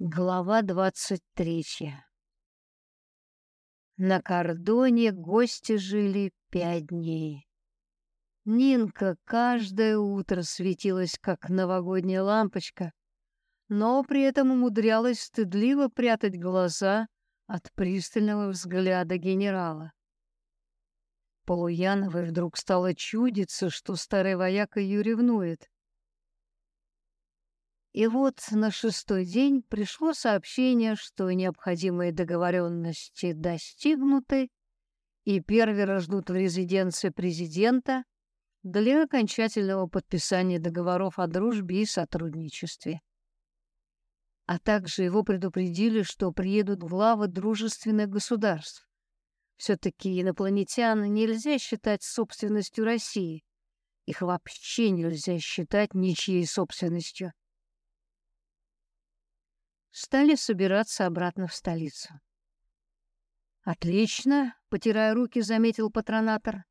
Глава двадцать третья. На кордоне гости жили пять дней. Нинка каждое утро светилась, как новогодняя лампочка, но при этом умудрялась стыдливо прятать глаза от пристального взгляда генерала. Полуяновой вдруг стало чудиться, что старый вояка ее ревнует. И вот на шестой день пришло сообщение, что необходимые договоренности достигнуты, и первера ждут в резиденции президента для окончательного подписания договоров о дружбе и сотрудничестве. А также его предупредили, что приедут главы дружественных государств. Все-таки инопланетян нельзя считать собственностью России. Их вообще нельзя считать ничьей собственностью стали собираться обратно в столицу. «Отлично», — потирая руки, заметил патронатор.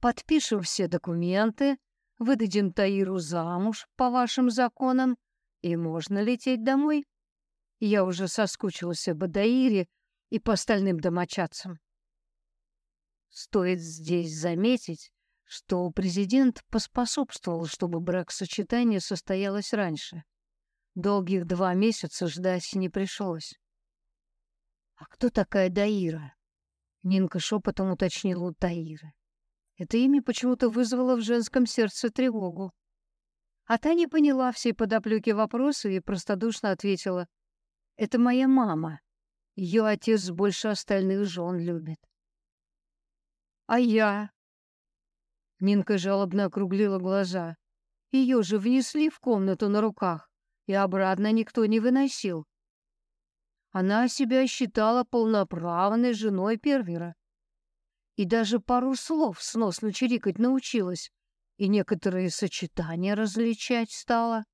«Подпишем все документы, выдадим Таиру замуж по вашим законам, и можно лететь домой. Я уже соскучился по Даире и по остальным домочадцам». Стоит здесь заметить, что президент поспособствовал, чтобы брак-сочетание состоялось раньше. Долгих два месяца ждать не пришлось. «А кто такая Даира?» Нинка шепотом уточнила у Таиры. Это имя почему-то вызвало в женском сердце тревогу. А та не поняла всей подоплеки вопроса и простодушно ответила. «Это моя мама. Ее отец больше остальных жен любит». «А я?» Нинка жалобно округлила глаза. Ее же внесли в комнату на руках и обратно никто не выносил. Она себя считала полноправной женой Первера. И даже пару слов сносно чирикать научилась, и некоторые сочетания различать стала.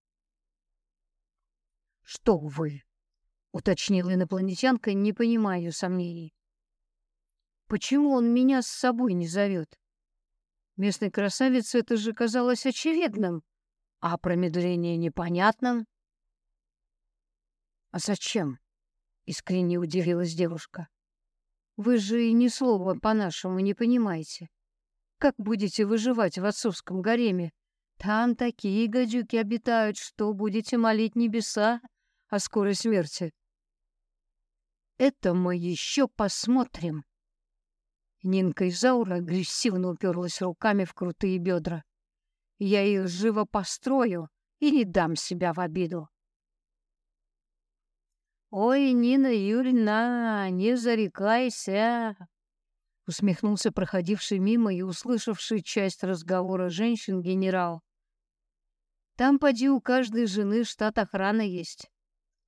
«Что вы?» — уточнила инопланетянка, не понимая сомнений. «Почему он меня с собой не зовет?» Местной красавице это же казалось очевидным, а промедление непонятным. «А зачем?» — искренне удивилась девушка. «Вы же и ни слова по-нашему не понимаете. Как будете выживать в отцовском гареме? Там такие гадюки обитают, что будете молить небеса о скорой смерти». «Это мы еще посмотрим». Нинка Изаура агрессивно уперлась руками в крутые бедра. «Я их живо построю и не дам себя в обиду». «Ой, Нина Юрьевна, не зарекайся!» Усмехнулся проходивший мимо и услышавший часть разговора женщин генерал. «Там, поди, у каждой жены штат охраны есть.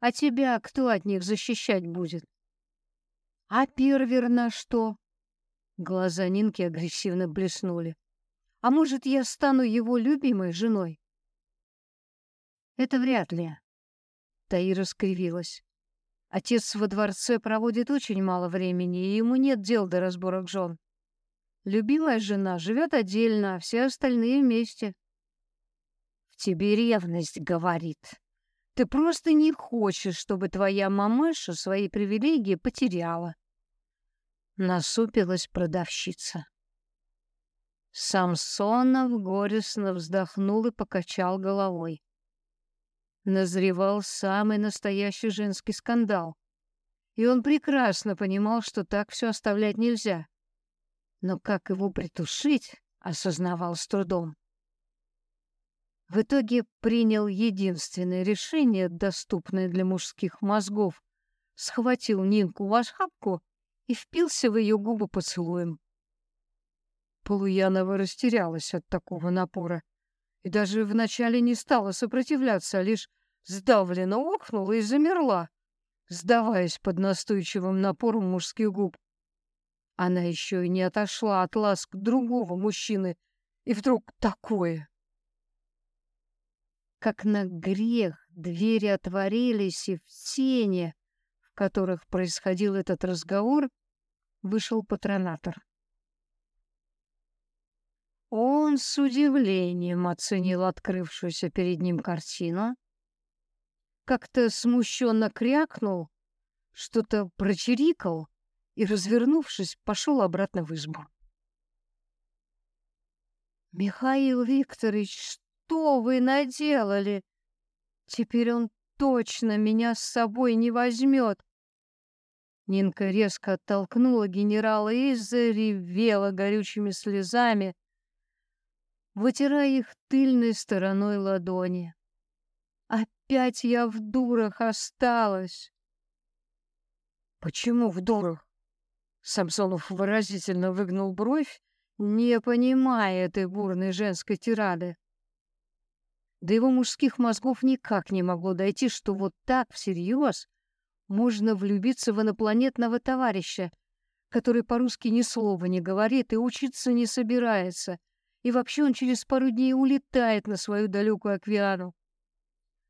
А тебя кто от них защищать будет?» «А первер на что?» Глаза Нинки агрессивно блеснули. «А может, я стану его любимой женой?» «Это вряд ли». Таира скривилась. Отец во дворце проводит очень мало времени, и ему нет дел до разборок жен. Любимая жена живет отдельно, а все остальные вместе. В тебе ревность говорит. Ты просто не хочешь, чтобы твоя мамаша свои привилегии потеряла. Насупилась продавщица. Самсонов горестно вздохнул и покачал головой назревал самый настоящий женский скандал. И он прекрасно понимал, что так все оставлять нельзя. Но как его притушить, осознавал с трудом. В итоге принял единственное решение, доступное для мужских мозгов. Схватил Нинку в ошапку и впился в ее губы поцелуем. Полуянова растерялась от такого напора и даже вначале не стала сопротивляться, а лишь сдавленно охнула и замерла, сдаваясь под настойчивым напором мужских губ. Она еще и не отошла от ласк другого мужчины, и вдруг такое. Как на грех двери отворились, и в тени, в которых происходил этот разговор, вышел патронатор. Он с удивлением оценил открывшуюся перед ним картину, как-то смущенно крякнул, что-то прочирикал и, развернувшись, пошел обратно в избу. «Михаил Викторович, что вы наделали? Теперь он точно меня с собой не возьмет!» Нинка резко оттолкнула генерала и заревела горючими слезами, вытирая их тыльной стороной ладони. «Опять я в дурах осталась!» «Почему в дурах?» Самсонов выразительно выгнул бровь, не понимая этой бурной женской тирады. До его мужских мозгов никак не могло дойти, что вот так всерьез можно влюбиться в инопланетного товарища, который по-русски ни слова не говорит и учиться не собирается, и вообще он через пару дней улетает на свою далекую океану.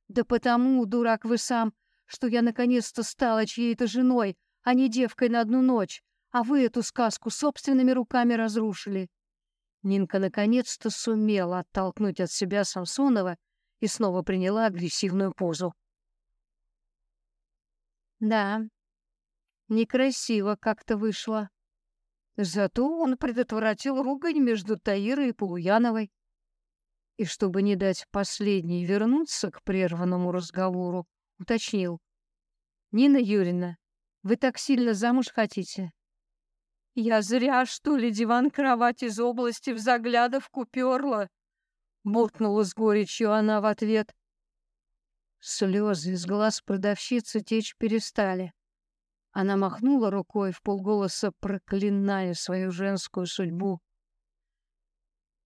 Да потому, дурак вы сам, что я наконец-то стала чьей-то женой, а не девкой на одну ночь, а вы эту сказку собственными руками разрушили. Нинка наконец-то сумела оттолкнуть от себя Самсонова и снова приняла агрессивную позу. Да, некрасиво как-то вышло. Зато он предотвратил ругань между Таирой и Полуяновой. И чтобы не дать последней вернуться к прерванному разговору, уточнил. «Нина Юрьевна, вы так сильно замуж хотите?» «Я зря, что ли, диван-кровать из области в заглядовку перла?» Буркнула с горечью она в ответ. Слезы из глаз продавщицы течь перестали. Она махнула рукой в полголоса, проклиная свою женскую судьбу.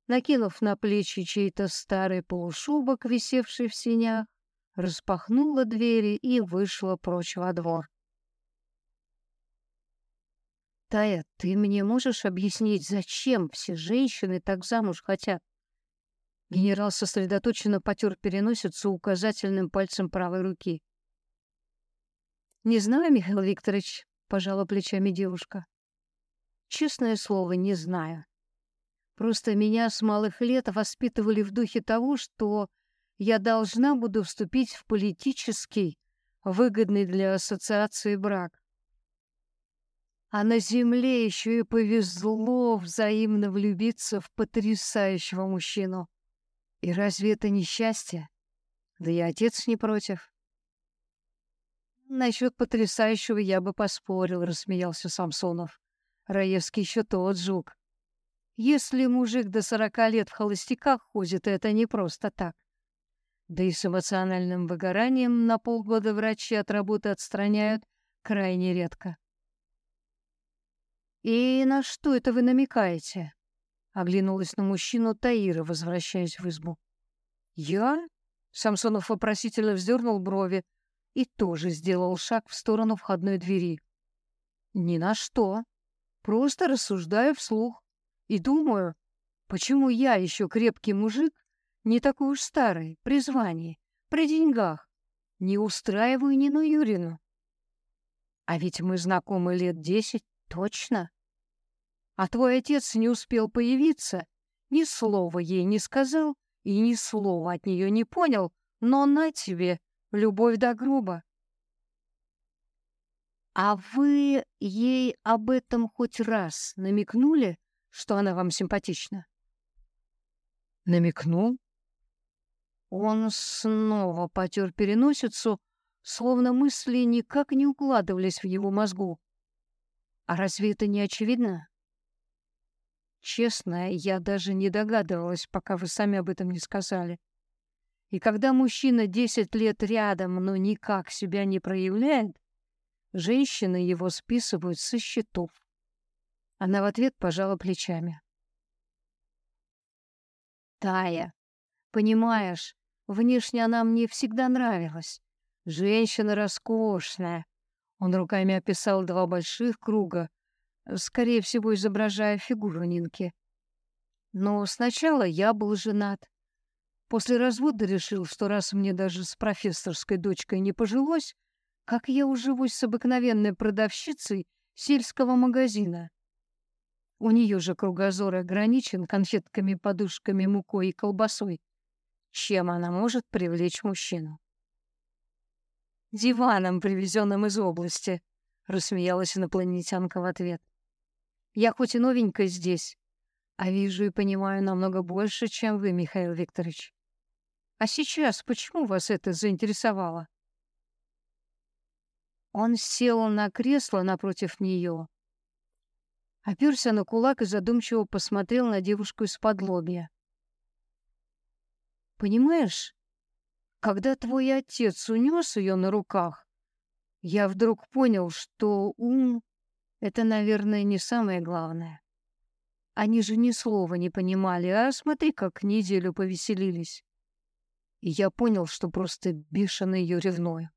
Накинув на плечи чей-то старый полушубок, висевший в синях, распахнула двери и вышла прочь во двор. «Тая, ты мне можешь объяснить, зачем все женщины так замуж хотят?» Генерал сосредоточенно потер переносицу указательным пальцем правой руки. «Не знаю, Михаил Викторович», — пожала плечами девушка. «Честное слово, не знаю. Просто меня с малых лет воспитывали в духе того, что я должна буду вступить в политический, выгодный для ассоциации брак. А на земле еще и повезло взаимно влюбиться в потрясающего мужчину. И разве это не счастье? Да и отец не против. Насчет потрясающего я бы поспорил, рассмеялся Самсонов. Раевский еще тот жук. Если мужик до сорока лет в холостяках ходит, это не просто так. Да и с эмоциональным выгоранием на полгода врачи от работы отстраняют крайне редко. «И на что это вы намекаете?» Оглянулась на мужчину Таира, возвращаясь в избу. «Я?» Самсонов вопросительно вздернул брови и тоже сделал шаг в сторону входной двери. «Ни на что. Просто рассуждаю вслух. И думаю, почему я еще крепкий мужик, не такой уж старый, при звании, при деньгах, не устраиваю Нину Юрину? А ведь мы знакомы лет десять, точно. А твой отец не успел появиться, ни слова ей не сказал и ни слова от нее не понял, но на тебе, любовь до гроба. А вы ей об этом хоть раз намекнули, что она вам симпатична? Намекнул? Он снова потер переносицу, словно мысли никак не укладывались в его мозгу. А разве это не очевидно? Честно, я даже не догадывалась, пока вы сами об этом не сказали. И когда мужчина десять лет рядом, но никак себя не проявляет, женщины его списывают со счетов. Она в ответ пожала плечами. Тая, понимаешь, внешне она мне всегда нравилась. Женщина роскошная. Он руками описал два больших круга, скорее всего, изображая фигуру Нинки. Но сначала я был женат. После развода решил, что раз мне даже с профессорской дочкой не пожилось, как я уживусь с обыкновенной продавщицей сельского магазина. У нее же кругозор ограничен конфетками, подушками, мукой и колбасой. Чем она может привлечь мужчину? Диваном, привезенным из области, рассмеялась инопланетянка в ответ. Я хоть и новенькая здесь, а вижу и понимаю намного больше, чем вы, Михаил Викторович. А сейчас почему вас это заинтересовало? Он сел на кресло напротив нее, оперся на кулак и задумчиво посмотрел на девушку из-под лобья. Понимаешь, когда твой отец унес ее на руках, я вдруг понял, что ум — это, наверное, не самое главное. Они же ни слова не понимали, а смотри, как неделю повеселились. И я понял, что просто бешено ее ревную.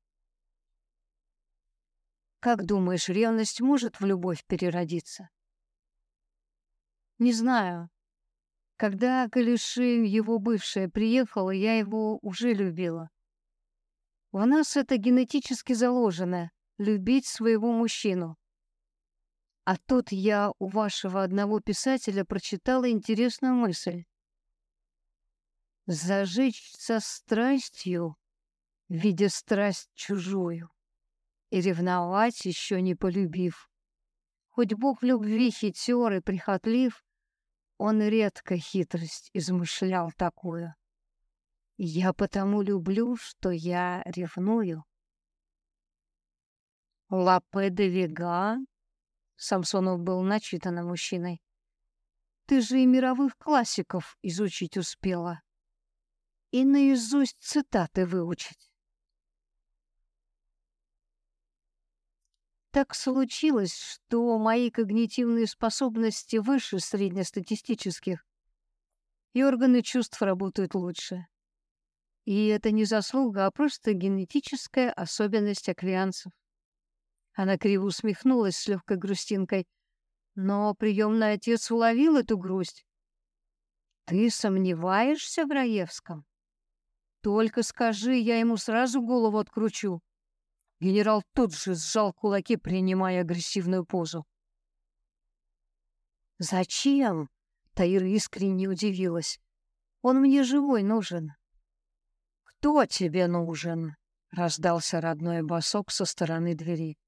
Как думаешь, ревность может в любовь переродиться? Не знаю. Когда Калиши, его бывшая, приехала, я его уже любила. У нас это генетически заложено — любить своего мужчину. А тут я у вашего одного писателя прочитала интересную мысль. Зажечь со страстью, видя страсть чужую, и ревновать еще не полюбив. Хоть Бог любви хитер и прихотлив, он редко хитрость измышлял такую. Я потому люблю, что я ревную. Лапе де Вега? Самсонов был начитанным мужчиной. Ты же и мировых классиков изучить успела. И наизусть цитаты выучить. Так случилось, что мои когнитивные способности выше среднестатистических, и органы чувств работают лучше. И это не заслуга, а просто генетическая особенность аквианцев. Она криво усмехнулась с легкой грустинкой, но приемный отец уловил эту грусть. «Ты сомневаешься в Раевском? Только скажи, я ему сразу голову откручу». Генерал тут же сжал кулаки, принимая агрессивную позу. «Зачем?» — Таира искренне удивилась. «Он мне живой нужен». «Кто тебе нужен?» — раздался родной босок со стороны двери.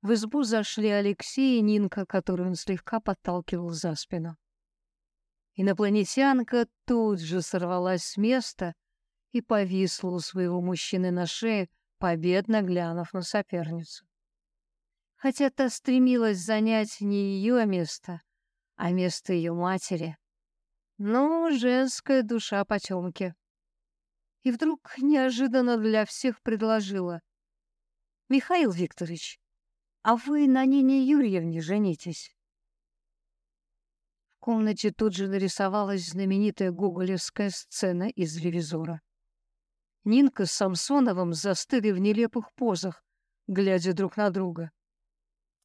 В избу зашли Алексей и Нинка, которую он слегка подталкивал за спину. Инопланетянка тут же сорвалась с места и повисла у своего мужчины на шее, победно глянув на соперницу. Хотя та стремилась занять не ее место, а место ее матери. Но женская душа потемки. И вдруг неожиданно для всех предложила. «Михаил Викторович, а вы на Нине Юрьевне женитесь?» В комнате тут же нарисовалась знаменитая гоголевская сцена из «Ревизора». Нинка с Самсоновым застыли в нелепых позах, глядя друг на друга.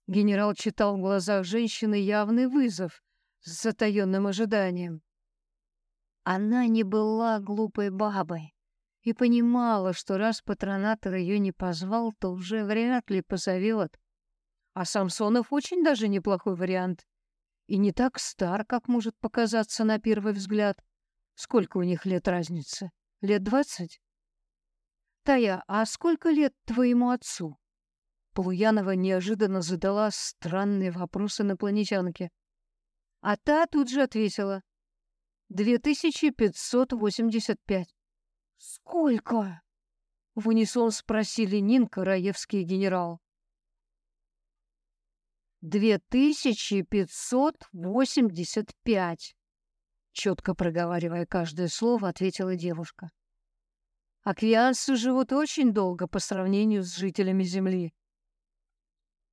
Генерал читал в глазах женщины явный вызов с затаённым ожиданием. Она не была глупой бабой и понимала, что раз патронатор ее не позвал, то уже вряд ли позовет. А Самсонов очень даже неплохой вариант. И не так стар, как может показаться на первый взгляд. Сколько у них лет разницы? Лет двадцать? «Тая, а сколько лет твоему отцу?» Полуянова неожиданно задала странный вопрос инопланетянке. А та тут же ответила. «Две тысячи пятьсот восемьдесят пять». «Сколько?» — в унисон спросили Нинка, Раевский генерал. «Две тысячи пятьсот восемьдесят пять», — четко проговаривая каждое слово, ответила девушка. Аквианцы живут очень долго по сравнению с жителями Земли.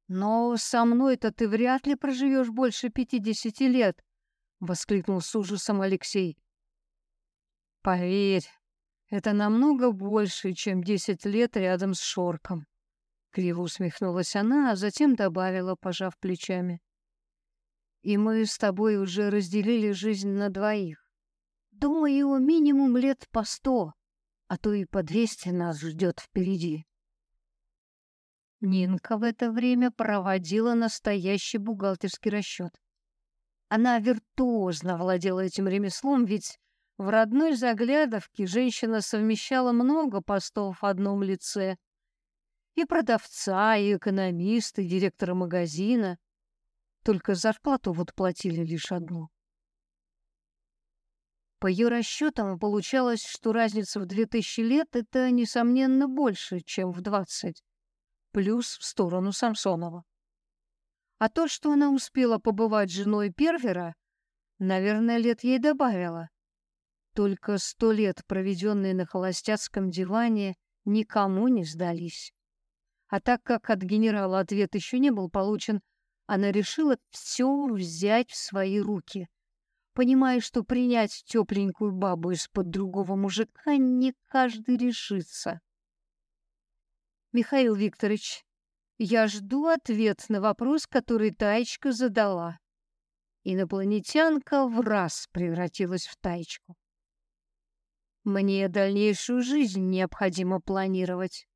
Но со мной-то ты вряд ли проживешь больше пятидесяти лет, воскликнул с ужасом Алексей. Поверь, это намного больше, чем десять лет рядом с Шорком. Криво усмехнулась она, а затем добавила, пожав плечами. И мы с тобой уже разделили жизнь на двоих. Думаю, минимум лет по сто а то и по двести нас ждет впереди. Нинка в это время проводила настоящий бухгалтерский расчет. Она виртуозно владела этим ремеслом, ведь в родной заглядовке женщина совмещала много постов в одном лице И продавца, и экономиста, и директора магазина. Только зарплату вот платили лишь одну. По ее расчетам получалось, что разница в 2000 лет — это, несомненно, больше, чем в 20. Плюс в сторону Самсонова. А то, что она успела побывать женой Первера, наверное, лет ей добавило. Только сто лет, проведенные на холостяцком диване, никому не сдались. А так как от генерала ответ еще не был получен, она решила все взять в свои руки, понимая, что принять тепленькую бабу из-под другого мужика не каждый решится. Михаил Викторович, я жду ответ на вопрос, который Таечка задала. Инопланетянка в раз превратилась в Таечку. Мне дальнейшую жизнь необходимо планировать.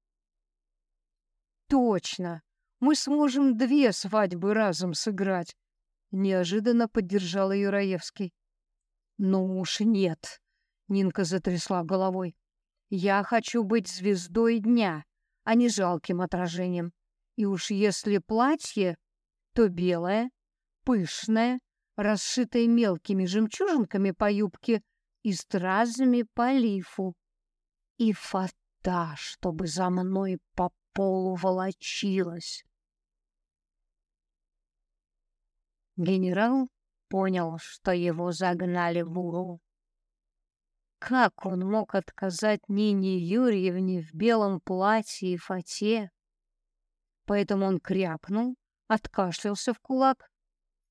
Точно. Мы сможем две свадьбы разом сыграть. Неожиданно поддержал ее Раевский. Ну уж нет. Нинка затрясла головой. Я хочу быть звездой дня, а не жалким отражением. И уж если платье, то белое, пышное, расшитое мелкими жемчужинками по юбке и стразами по лифу. И фата, чтобы за мной по полу волочилась. Генерал понял, что его загнали в угол. Как он мог отказать Нине Юрьевне в белом платье и фате? Поэтому он крякнул, откашлялся в кулак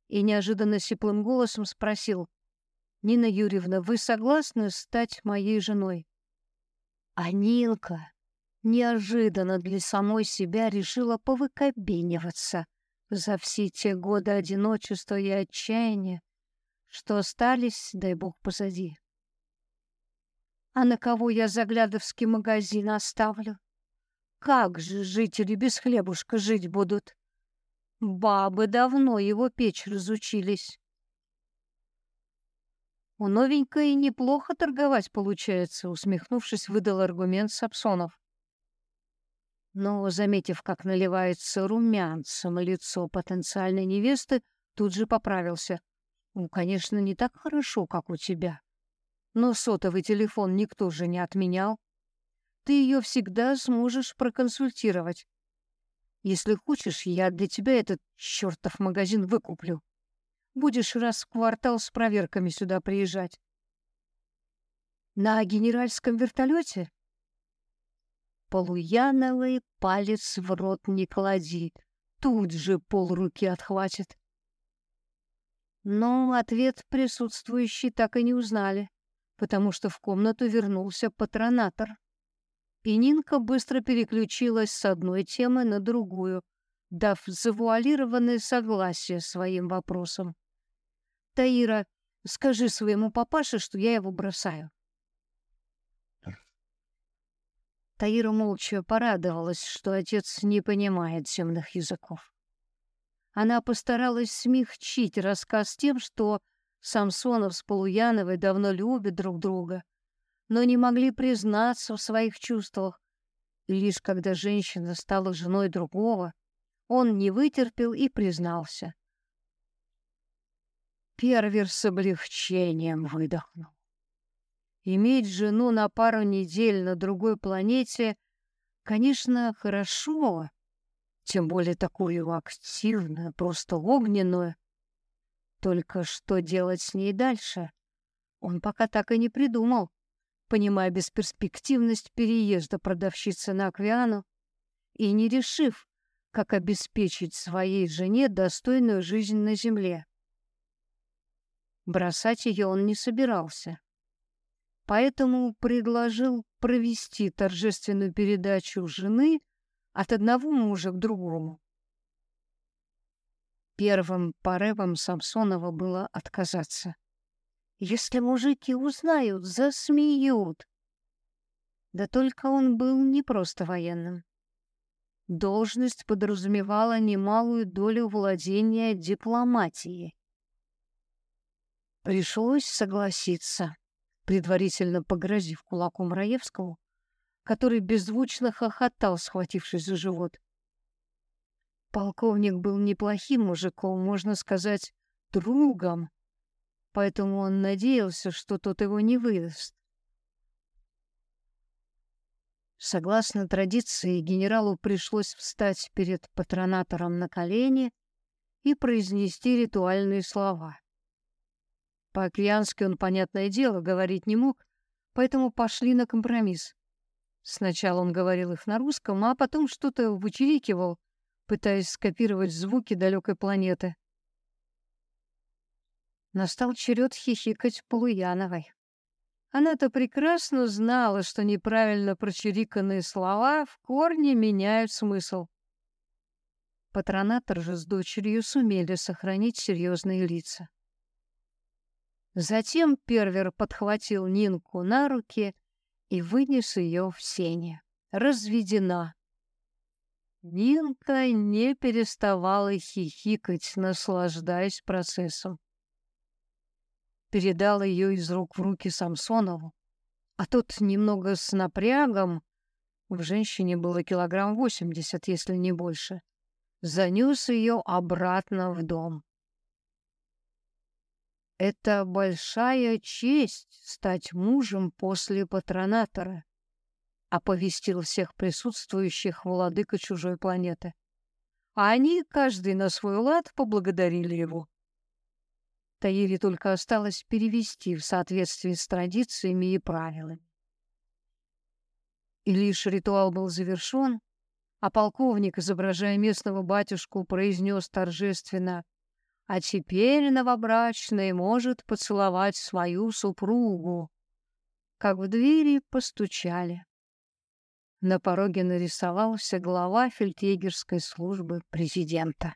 и неожиданно сиплым голосом спросил. «Нина Юрьевна, вы согласны стать моей женой?» А Нинка неожиданно для самой себя решила повыкобениваться — за все те годы одиночества и отчаяния, что остались, дай бог, позади. А на кого я заглядовский магазин оставлю? Как же жители без хлебушка жить будут? Бабы давно его печь разучились. У новенькой неплохо торговать получается, усмехнувшись, выдал аргумент Сапсонов но, заметив, как наливается румянцем лицо потенциальной невесты, тут же поправился. «Ну, конечно, не так хорошо, как у тебя. Но сотовый телефон никто же не отменял. Ты ее всегда сможешь проконсультировать. Если хочешь, я для тебя этот чертов магазин выкуплю. Будешь раз в квартал с проверками сюда приезжать. На генеральском вертолете? Полуяновый палец в рот не клади, тут же полруки отхватит. Но ответ присутствующие так и не узнали, потому что в комнату вернулся патронатор. И Нинка быстро переключилась с одной темы на другую, дав завуалированное согласие своим вопросам. «Таира, скажи своему папаше, что я его бросаю. Таира молча порадовалась, что отец не понимает темных языков. Она постаралась смягчить рассказ тем, что Самсонов с Полуяновой давно любят друг друга, но не могли признаться в своих чувствах. И лишь когда женщина стала женой другого, он не вытерпел и признался. Первер с облегчением выдохнул. Иметь жену на пару недель на другой планете, конечно, хорошо, тем более такую активную, просто огненную. Только что делать с ней дальше? Он пока так и не придумал, понимая бесперспективность переезда продавщицы на Аквиану и не решив, как обеспечить своей жене достойную жизнь на земле. Бросать ее он не собирался поэтому предложил провести торжественную передачу жены от одного мужа к другому. Первым порывом Самсонова было отказаться. Если мужики узнают, засмеют. Да только он был не просто военным. Должность подразумевала немалую долю владения дипломатией. Пришлось согласиться предварительно погрозив кулаком Раевскому, который беззвучно хохотал, схватившись за живот. Полковник был неплохим мужиком, можно сказать, другом, поэтому он надеялся, что тот его не выдаст. Согласно традиции, генералу пришлось встать перед патронатором на колени и произнести ритуальные слова. По-океански он, понятное дело, говорить не мог, поэтому пошли на компромисс. Сначала он говорил их на русском, а потом что-то вычирикивал, пытаясь скопировать звуки далекой планеты. Настал черед хихикать Полуяновой. Она-то прекрасно знала, что неправильно прочириканные слова в корне меняют смысл. Патронатор же с дочерью сумели сохранить серьезные лица. Затем Первер подхватил Нинку на руки и вынес ее в сене. Разведена. Нинка не переставала хихикать, наслаждаясь процессом передал ее из рук в руки Самсонову, а тот немного с напрягом, в женщине было килограмм восемьдесят, если не больше, занес ее обратно в дом. Это большая честь стать мужем после патронатора, оповестил всех присутствующих владыка чужой планеты. А они, каждый на свой лад, поблагодарили его. Таире только осталось перевести в соответствии с традициями и правилами. И лишь ритуал был завершен, а полковник, изображая местного батюшку, произнес торжественно «А теперь новобрачный может поцеловать свою супругу». Как в двери постучали. На пороге нарисовался глава фельдъегерской службы президента.